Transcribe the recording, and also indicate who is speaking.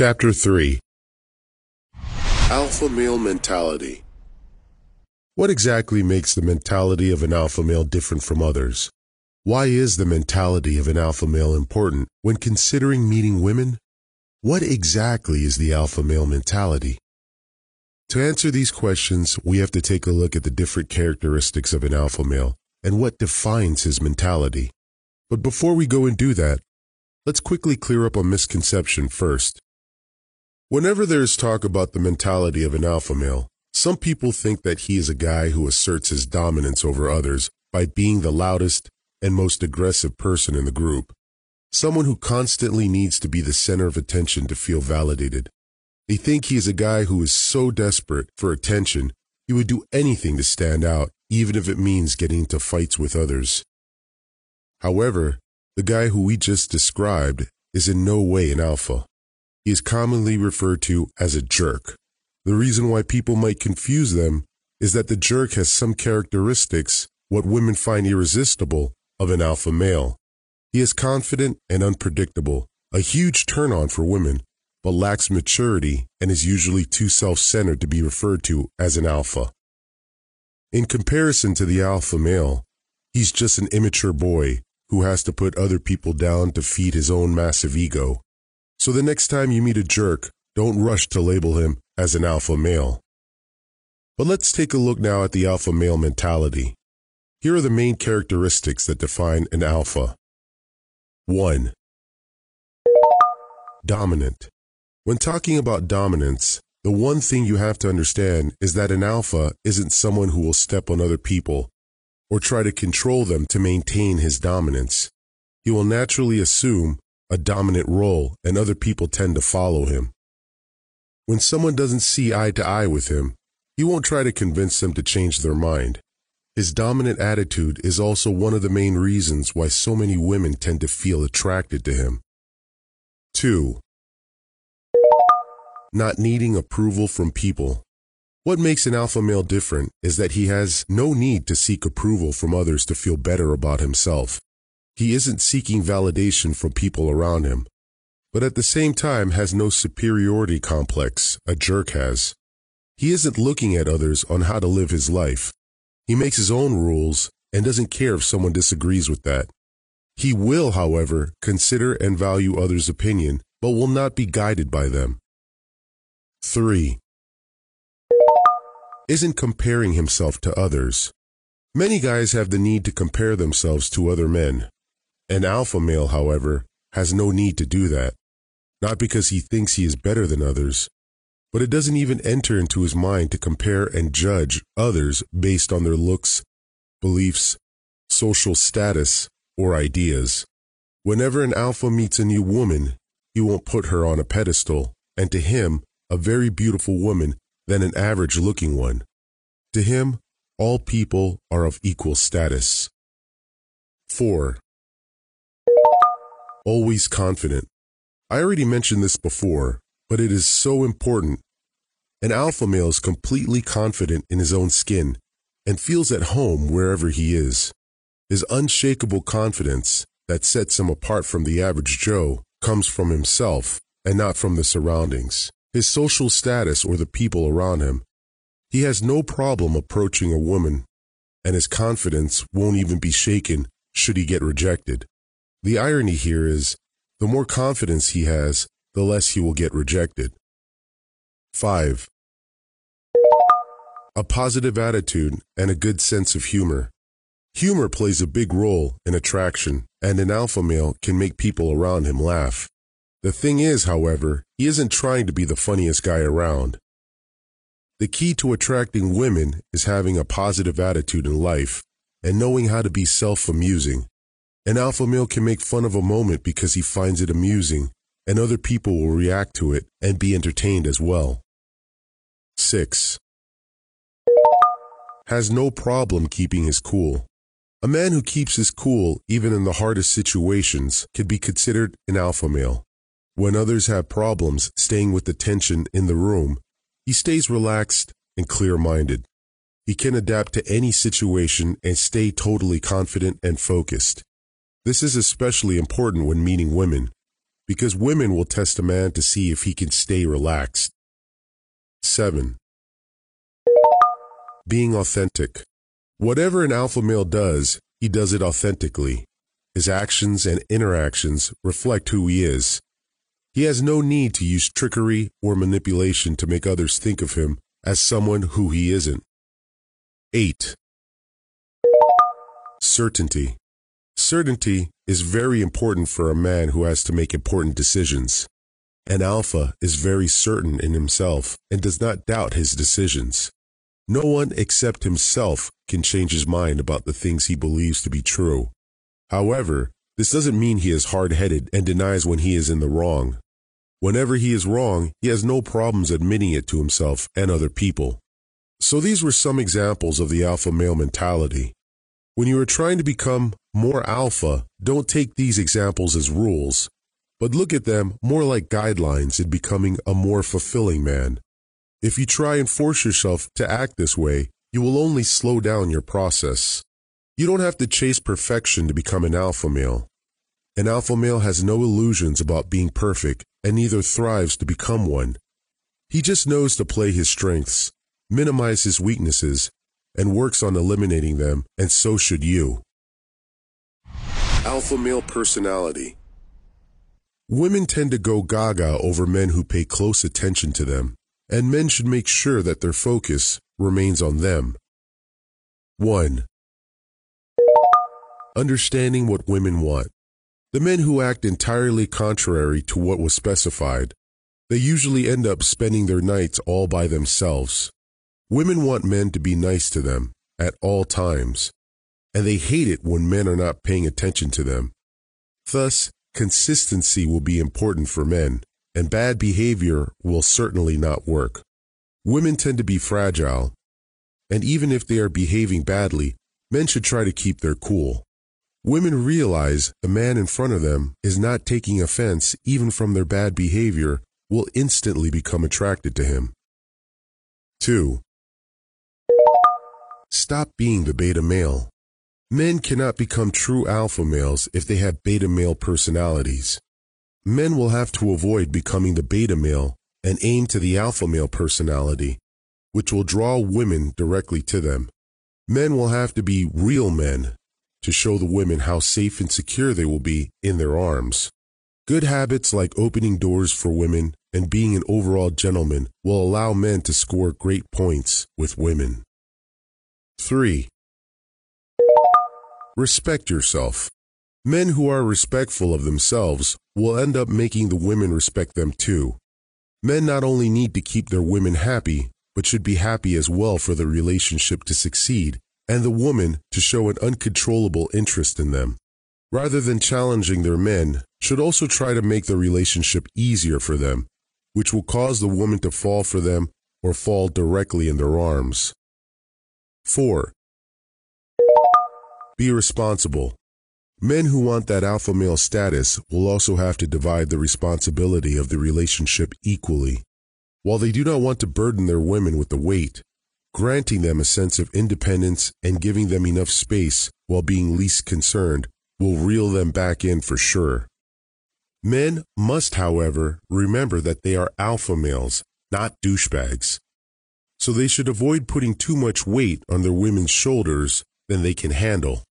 Speaker 1: Chapter 3 Alpha Male Mentality What exactly makes the mentality of an alpha male different from others? Why is the mentality of an alpha male important when considering meeting women? What exactly is the alpha male mentality? To answer these questions, we have to take a look at the different characteristics of an alpha male and what defines his mentality. But before we go and do that, let's quickly clear up a misconception first. Whenever there is talk about the mentality of an alpha male, some people think that he is a guy who asserts his dominance over others by being the loudest and most aggressive person in the group. Someone who constantly needs to be the center of attention to feel validated. They think he is a guy who is so desperate for attention, he would do anything to stand out, even if it means getting into fights with others. However, the guy who we just described is in no way an alpha. He is commonly referred to as a jerk. The reason why people might confuse them is that the jerk has some characteristics, what women find irresistible, of an alpha male. He is confident and unpredictable, a huge turn on for women, but lacks maturity and is usually too self centered to be referred to as an alpha. In comparison to the alpha male, he's just an immature boy who has to put other people down to feed his own massive ego. So the next time you meet a jerk, don't rush to label him as an alpha male. But let's take a look now at the alpha male mentality. Here are the main characteristics that define an alpha. 1. Dominant. When talking about dominance, the one thing you have to understand is that an alpha isn't someone who will step on other people or try to control them to maintain his dominance. He will naturally assume a dominant role and other people tend to follow him. When someone doesn't see eye to eye with him, he won't try to convince them to change their mind. His dominant attitude is also one of the main reasons why so many women tend to feel attracted to him. 2. Not needing approval from people. What makes an alpha male different is that he has no need to seek approval from others to feel better about himself. He isn't seeking validation from people around him, but at the same time has no superiority complex a jerk has. He isn't looking at others on how to live his life. He makes his own rules and doesn't care if someone disagrees with that. He will, however, consider and value others' opinion, but will not be guided by them. 3 isn't comparing himself to others. Many guys have the need to compare themselves to other men. An alpha male, however, has no need to do that. Not because he thinks he is better than others, but it doesn't even enter into his mind to compare and judge others based on their looks, beliefs, social status, or ideas. Whenever an alpha meets a new woman, he won't put her on a pedestal, and to him, a very beautiful woman than an average looking one. To him, all people are of equal status. 4. Always confident. I already mentioned this before, but it is so important. An alpha male is completely confident in his own skin and feels at home wherever he is. His unshakable confidence that sets him apart from the average Joe comes from himself and not from the surroundings his social status, or the people around him. He has no problem approaching a woman, and his confidence won't even be shaken should he get rejected. The irony here is the more confidence he has, the less he will get rejected. 5. A positive attitude and a good sense of humor. Humor plays a big role in attraction, and an alpha male can make people around him laugh. The thing is, however, he isn't trying to be the funniest guy around. The key to attracting women is having a positive attitude in life and knowing how to be self amusing. An alpha male can make fun of a moment because he finds it amusing, and other people will react to it and be entertained as well. 6. Has no problem keeping his cool. A man who keeps his cool even in the hardest situations can be considered an alpha male. When others have problems staying with the tension in the room, he stays relaxed and clear minded. He can adapt to any situation and stay totally confident and focused. This is especially important when meeting women, because women will test a man to see if he can stay relaxed. 7. Being authentic. Whatever an alpha male does, he does it authentically. His actions and interactions reflect who he is. He has no need to use trickery or manipulation to make others think of him as someone who he isn't. 8. Certainty. Certainty is very important for a man who has to make important decisions. An alpha is very certain in himself and does not doubt his decisions. No one except himself can change his mind about the things he believes to be true. However, this doesn't mean he is hard-headed and denies when he is in the wrong. Whenever he is wrong, he has no problems admitting it to himself and other people. So these were some examples of the alpha male mentality. When you are trying to become more alpha, don't take these examples as rules, but look at them more like guidelines in becoming a more fulfilling man. If you try and force yourself to act this way, you will only slow down your process. You don't have to chase perfection to become an alpha male. An alpha male has no illusions about being perfect and neither thrives to become one. He just knows to play his strengths, minimize his weaknesses, and works on eliminating them, and so should you. Alpha male personality. Women tend to go gaga over men who pay close attention to them, and men should make sure that their focus remains on them. 1. Understanding what women want. The men who act entirely contrary to what was specified, they usually end up spending their nights all by themselves. Women want men to be nice to them at all times, and they hate it when men are not paying attention to them. Thus, consistency will be important for men, and bad behavior will certainly not work. Women tend to be fragile, and even if they are behaving badly, men should try to keep their cool. Women realize the man in front of them is not taking offense even from their bad behavior will instantly become attracted to him. 2. Stop being the beta male. Men cannot become true alpha males if they have beta male personalities. Men will have to avoid becoming the beta male and aim to the alpha male personality, which will draw women directly to them. Men will have to be real men to show the women how safe and secure they will be in their arms. Good habits like opening doors for women and being an overall gentleman will allow men to score great points with women. 3. Respect yourself. Men who are respectful of themselves will end up making the women respect them too. Men not only need to keep their women happy, but should be happy as well for the relationship to succeed and the woman to show an uncontrollable interest in them. Rather than challenging their men, should also try to make the relationship easier for them, which will cause the woman to fall for them or fall directly in their arms. 4. Be responsible. Men who want that alpha male status will also have to divide the responsibility of the relationship equally. While they do not want to burden their women with the weight, granting them a sense of independence and giving them enough space while being least concerned will reel them back in for sure. Men must, however, remember that they are alpha males, not douchebags so they should avoid putting too much weight on their women's shoulders than they can handle.